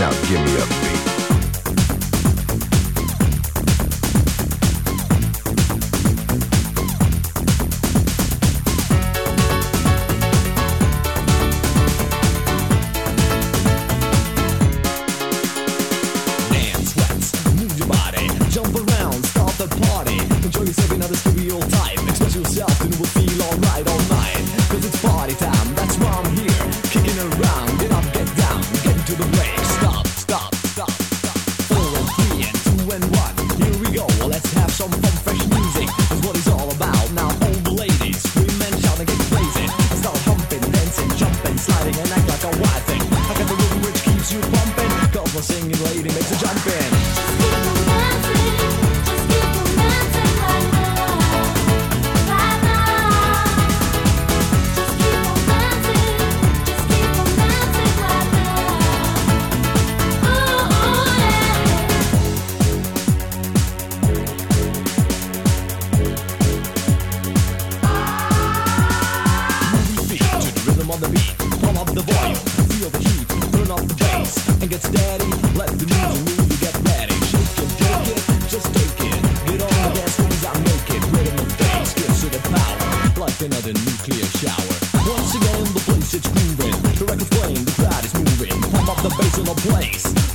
Now give me a beat. Enjoy yourself in another stereotype Express yourself and you will feel alright. some get steady. Let the music move, you get ready. Shake it, take it, just take it. Get all the dance, things I'm making Rhythm and dance, gives it a power. Like another nuclear shower. Once again, the place it's grooving. The record's playing, the crowd is moving. Pump up the bass in the place.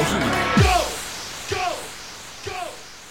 不是你